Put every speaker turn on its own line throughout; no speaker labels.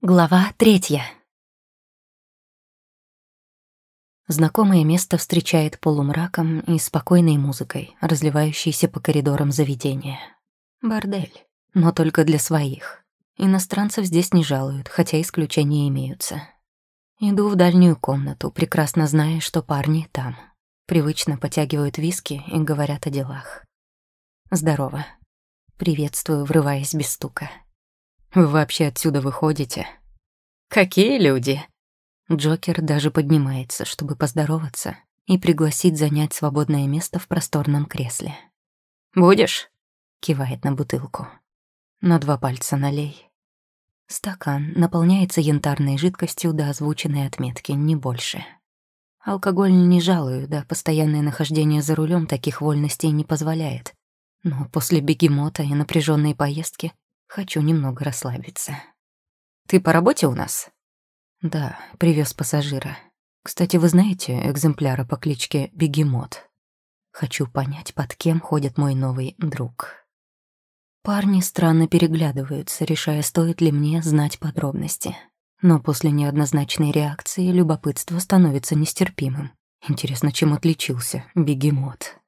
Глава третья. Знакомое место встречает полумраком и спокойной музыкой, разливающейся по коридорам заведения. Бордель, но только для своих. Иностранцев здесь не жалуют, хотя исключения имеются. Иду в дальнюю комнату, прекрасно зная, что парни там. Привычно потягивают виски и говорят о делах. Здорово. Приветствую, врываясь без стука. Вы вообще отсюда выходите? Какие люди? Джокер даже поднимается, чтобы поздороваться и пригласить занять свободное место в просторном кресле. «Будешь?» — кивает на бутылку. На два пальца налей. Стакан наполняется янтарной жидкостью до озвученной отметки, не больше. Алкоголь не жалую, да постоянное нахождение за рулем таких вольностей не позволяет. Но после бегемота и напряженной поездки Хочу немного расслабиться. Ты по работе у нас? Да, привез пассажира. Кстати, вы знаете экземпляра по кличке Бегемот? Хочу понять, под кем ходит мой новый друг. Парни странно переглядываются, решая, стоит ли мне знать подробности. Но после неоднозначной реакции любопытство становится нестерпимым. Интересно, чем отличился бегемот?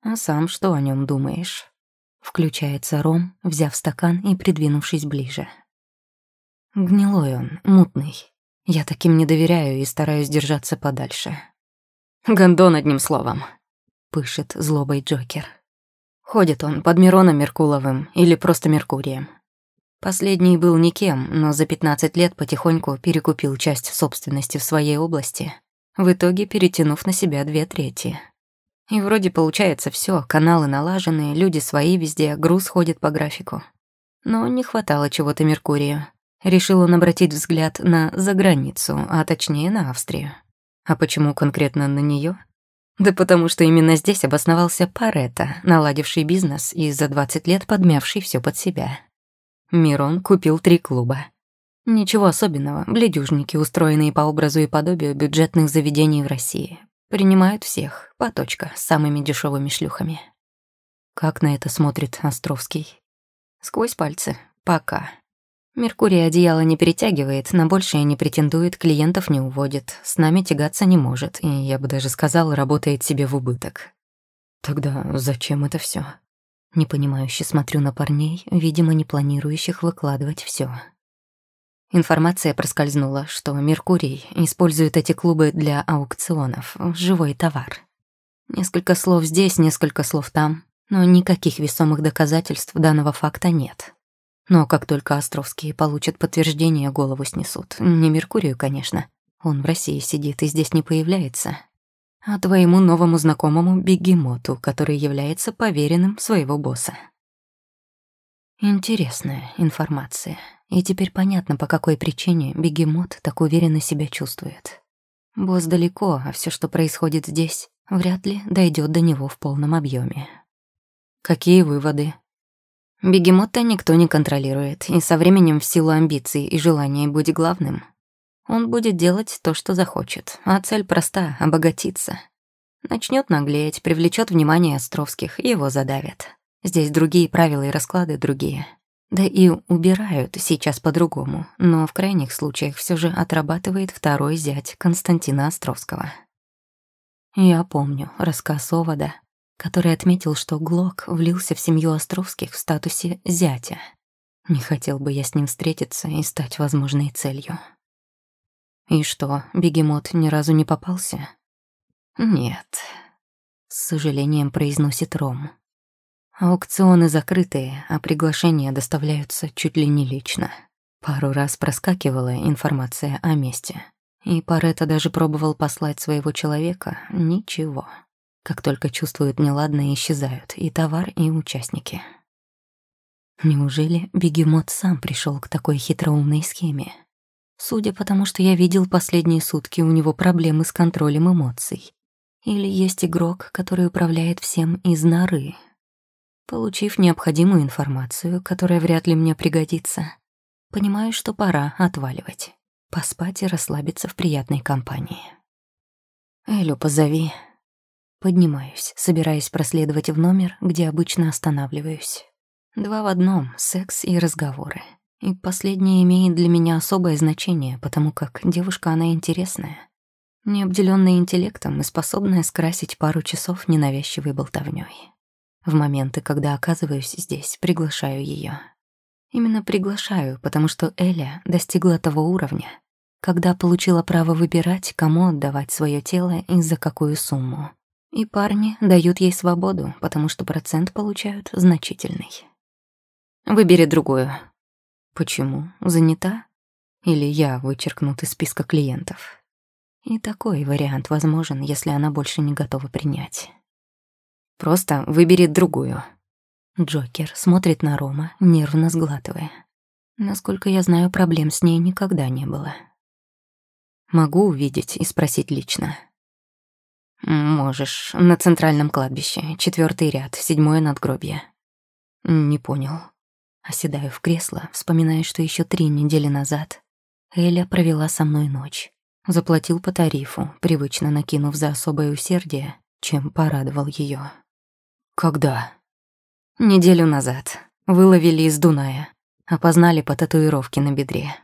А сам что о нем думаешь? Включается Ром, взяв стакан и придвинувшись ближе. Гнилой он, мутный. Я таким не доверяю и стараюсь держаться подальше. «Гондон, одним словом», — пышет злобой Джокер. Ходит он под Мироном Меркуловым или просто Меркурием. Последний был никем, но за 15 лет потихоньку перекупил часть собственности в своей области, в итоге перетянув на себя две трети. И вроде получается все, каналы налажены, люди свои везде, груз ходит по графику. Но не хватало чего-то Меркурию. Решил он обратить взгляд на заграницу, а точнее на Австрию. А почему конкретно на нее? Да потому что именно здесь обосновался Паретто, наладивший бизнес и за 20 лет подмявший все под себя. Мирон купил три клуба. Ничего особенного, бледюжники, устроенные по образу и подобию бюджетных заведений в России. Принимают всех, по точка, с самыми дешевыми шлюхами. Как на это смотрит Островский? Сквозь пальцы. Пока. Меркурий одеяло не перетягивает, на большее не претендует, клиентов не уводит, с нами тягаться не может, и, я бы даже сказал, работает себе в убыток. Тогда зачем это все? Непонимающе смотрю на парней, видимо, не планирующих выкладывать все. Информация проскользнула, что Меркурий использует эти клубы для аукционов, живой товар. Несколько слов здесь, несколько слов там, но никаких весомых доказательств данного факта нет. Но как только Островские получат подтверждение, голову снесут. Не Меркурию, конечно. Он в России сидит и здесь не появляется. А твоему новому знакомому бегемоту, который является поверенным своего босса. Интересная информация. И теперь понятно, по какой причине бегемот так уверенно себя чувствует. Босс далеко, а все, что происходит здесь, вряд ли дойдет до него в полном объеме. Какие выводы? Бегемота никто не контролирует, и со временем в силу амбиций и желания быть главным, он будет делать то, что захочет, а цель проста — обогатиться. Начнет наглеть, привлечет внимание Островских, и его задавят. Здесь другие правила и расклады другие. Да и убирают сейчас по-другому, но в крайних случаях все же отрабатывает второй зять Константина Островского. Я помню рассказ Овода, который отметил, что Глок влился в семью Островских в статусе зятя. Не хотел бы я с ним встретиться и стать возможной целью. И что, бегемот ни разу не попался? Нет. С сожалением произносит Ром. Аукционы закрытые, а приглашения доставляются чуть ли не лично. Пару раз проскакивала информация о месте. И Паретто даже пробовал послать своего человека. Ничего. Как только чувствуют неладное, исчезают и товар, и участники. Неужели бегемот сам пришел к такой хитроумной схеме? Судя по тому, что я видел последние сутки, у него проблемы с контролем эмоций. Или есть игрок, который управляет всем из норы, Получив необходимую информацию, которая вряд ли мне пригодится, понимаю, что пора отваливать, поспать и расслабиться в приятной компании. «Элю позови». Поднимаюсь, собираясь проследовать в номер, где обычно останавливаюсь. Два в одном — секс и разговоры. И последнее имеет для меня особое значение, потому как девушка она интересная, не обделенная интеллектом и способная скрасить пару часов ненавязчивой болтовнёй. В моменты, когда оказываюсь здесь, приглашаю ее. Именно приглашаю, потому что Эля достигла того уровня, когда получила право выбирать, кому отдавать свое тело и за какую сумму. И парни дают ей свободу, потому что процент получают значительный. Выбери другую. Почему? Занята? Или я вычеркнут из списка клиентов? И такой вариант возможен, если она больше не готова принять. Просто выбери другую. Джокер смотрит на Рома, нервно сглатывая. Насколько я знаю, проблем с ней никогда не было. Могу увидеть и спросить лично. Можешь. На центральном кладбище. Четвертый ряд, седьмое надгробье. Не понял. Оседаю в кресло, вспоминая, что еще три недели назад Эля провела со мной ночь. Заплатил по тарифу, привычно накинув за особое усердие, чем порадовал ее. Когда? Неделю назад. Выловили из Дуная. Опознали по татуировке на бедре.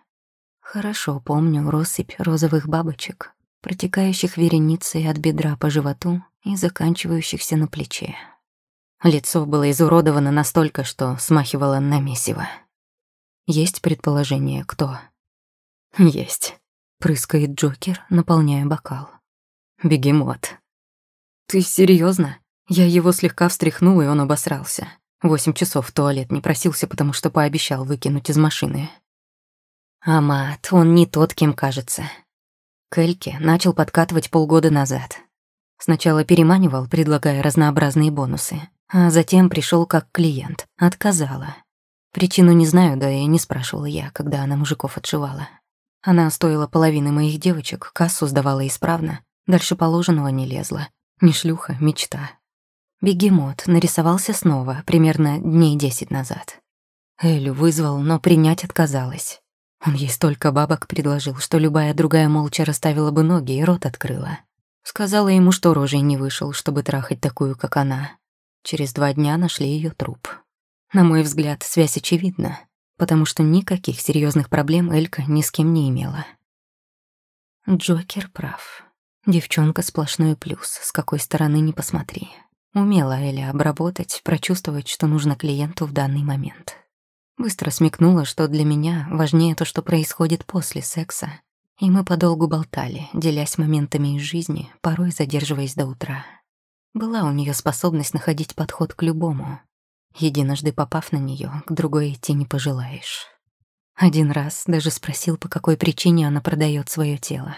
Хорошо помню россыпь розовых бабочек, протекающих вереницей от бедра по животу и заканчивающихся на плече. Лицо было изуродовано настолько, что смахивало на месиво. Есть предположение, кто? Есть. Прыскает Джокер, наполняя бокал. Бегемот. Ты серьезно? Я его слегка встряхнул, и он обосрался. Восемь часов в туалет не просился, потому что пообещал выкинуть из машины. Амат, он не тот, кем кажется. Кельке начал подкатывать полгода назад. Сначала переманивал, предлагая разнообразные бонусы, а затем пришел как клиент. Отказала. Причину не знаю, да и не спрашивала я, когда она мужиков отшивала. Она стоила половины моих девочек, кассу сдавала исправно, дальше положенного не лезла. Не шлюха, мечта. Бегемот нарисовался снова, примерно дней десять назад. Элю вызвал, но принять отказалась. Он ей столько бабок предложил, что любая другая молча расставила бы ноги и рот открыла. Сказала ему, что рожей не вышел, чтобы трахать такую, как она. Через два дня нашли ее труп. На мой взгляд, связь очевидна, потому что никаких серьезных проблем Элька ни с кем не имела. Джокер прав. Девчонка сплошной плюс, с какой стороны не посмотри. Умела Эля обработать, прочувствовать, что нужно клиенту в данный момент. Быстро смекнула, что для меня важнее то, что происходит после секса. И мы подолгу болтали, делясь моментами из жизни, порой задерживаясь до утра. Была у нее способность находить подход к любому. Единожды попав на нее, к другой идти не пожелаешь. Один раз даже спросил, по какой причине она продает свое тело.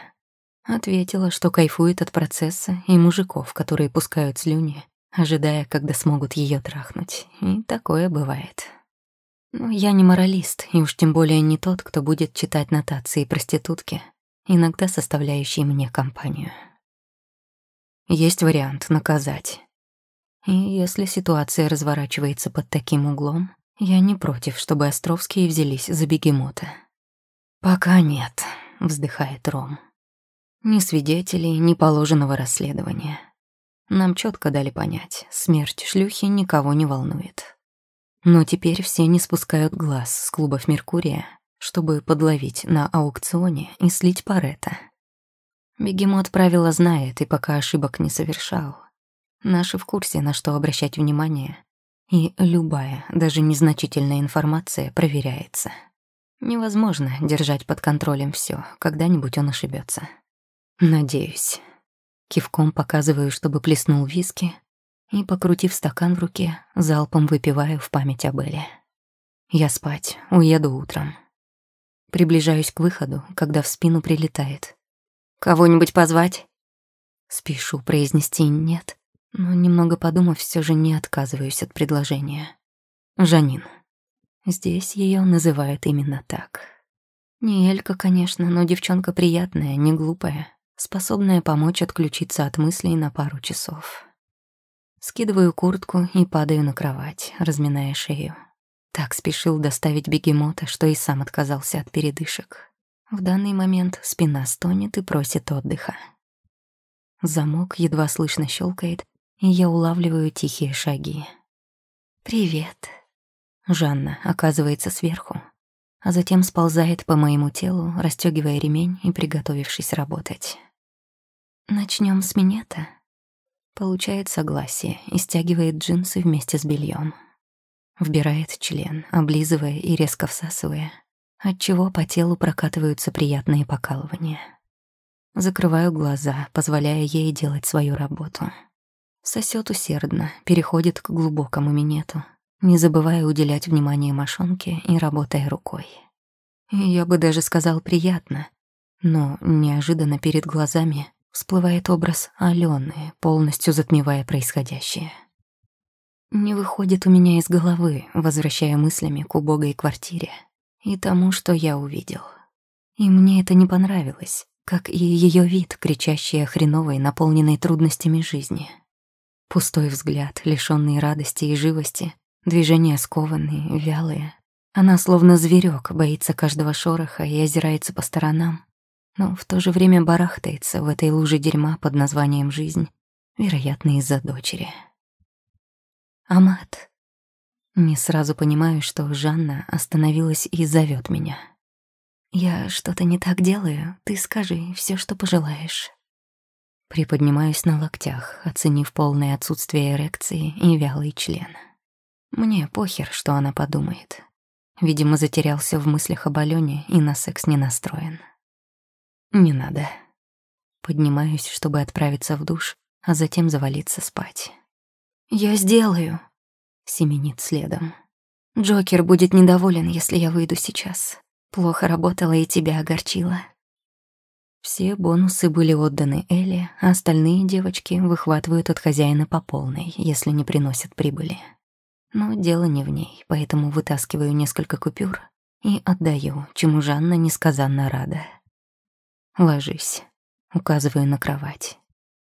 Ответила, что кайфует от процесса и мужиков, которые пускают слюни, ожидая, когда смогут ее трахнуть. И такое бывает. Но я не моралист, и уж тем более не тот, кто будет читать нотации проститутки, иногда составляющие мне компанию. Есть вариант наказать. И если ситуация разворачивается под таким углом, я не против, чтобы Островские взялись за бегемота. «Пока нет», — вздыхает Ром. «Ни свидетелей, ни положенного расследования. Нам четко дали понять, смерть шлюхи никого не волнует. Но теперь все не спускают глаз с клубов «Меркурия», чтобы подловить на аукционе и слить Парета. Бегемот правила знает и пока ошибок не совершал. Наши в курсе, на что обращать внимание. И любая, даже незначительная информация проверяется. Невозможно держать под контролем все, когда-нибудь он ошибется. Надеюсь. Кивком показываю, чтобы плеснул виски, и, покрутив стакан в руке, залпом выпиваю в память об Эле. Я спать, уеду утром. Приближаюсь к выходу, когда в спину прилетает. «Кого-нибудь позвать?» Спешу произнести «нет», но, немного подумав, все же не отказываюсь от предложения. Жанин. Здесь ее называют именно так. Не Элька, конечно, но девчонка приятная, не глупая, способная помочь отключиться от мыслей на пару часов. Скидываю куртку и падаю на кровать, разминая шею. Так спешил доставить бегемота, что и сам отказался от передышек. В данный момент спина стонет и просит отдыха. Замок едва слышно щелкает, и я улавливаю тихие шаги. «Привет». Жанна оказывается сверху. а затем сползает по моему телу, расстёгивая ремень и приготовившись работать. Начнем с минета. Получает согласие и стягивает джинсы вместе с бельем. Вбирает член, облизывая и резко всасывая, отчего по телу прокатываются приятные покалывания. Закрываю глаза, позволяя ей делать свою работу. Сосет усердно, переходит к глубокому минету, не забывая уделять внимание мошонке и работая рукой. я бы даже сказал приятно, но неожиданно перед глазами всплывает образ Алены, полностью затмевая происходящее. Не выходит у меня из головы, возвращая мыслями к убогой квартире и тому, что я увидел. И мне это не понравилось, как и ее вид, кричащий о хреновой, наполненной трудностями жизни. Пустой взгляд, лишённый радости и живости, движения скованные, вялые. Она словно зверек, боится каждого шороха и озирается по сторонам, но в то же время барахтается в этой луже дерьма под названием «жизнь», вероятно, из-за дочери. «Амат». Не сразу понимаю, что Жанна остановилась и зовет меня. «Я что-то не так делаю, ты скажи все, что пожелаешь». Приподнимаюсь на локтях, оценив полное отсутствие эрекции и вялый член. Мне похер, что она подумает. Видимо, затерялся в мыслях об Алёне и на секс не настроен. Не надо. Поднимаюсь, чтобы отправиться в душ, а затем завалиться спать. «Я сделаю», — семенит следом. «Джокер будет недоволен, если я выйду сейчас. Плохо работала и тебя огорчила». Все бонусы были отданы Элли, а остальные девочки выхватывают от хозяина по полной, если не приносят прибыли. Но дело не в ней, поэтому вытаскиваю несколько купюр и отдаю, чему Жанна несказанно рада. «Ложись», — указываю на кровать.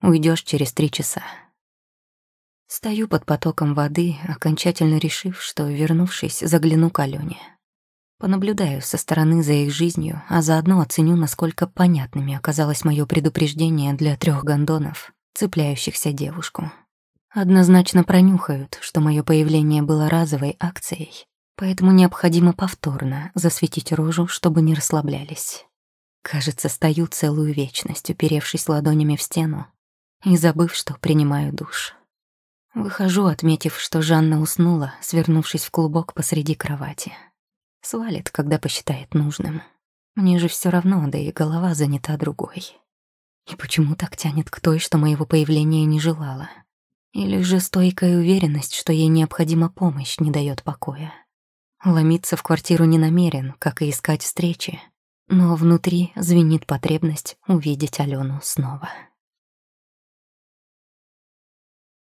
Уйдешь через три часа». Стою под потоком воды, окончательно решив, что, вернувшись, загляну к Алёне. Понаблюдаю со стороны за их жизнью, а заодно оценю, насколько понятными оказалось мое предупреждение для трех гондонов, цепляющихся девушку. Однозначно пронюхают, что мое появление было разовой акцией, поэтому необходимо повторно засветить рожу, чтобы не расслаблялись. Кажется, стою целую вечность, уперевшись ладонями в стену и забыв, что принимаю душ. Выхожу, отметив, что Жанна уснула, свернувшись в клубок посреди кровати. Свалит, когда посчитает нужным. Мне же все равно, да и голова занята другой. И почему так тянет к той, что моего появления не желала? Или же стойкая уверенность, что ей необходима помощь, не дает покоя? Ломиться в квартиру не намерен, как и искать встречи, но внутри звенит потребность увидеть Алену снова.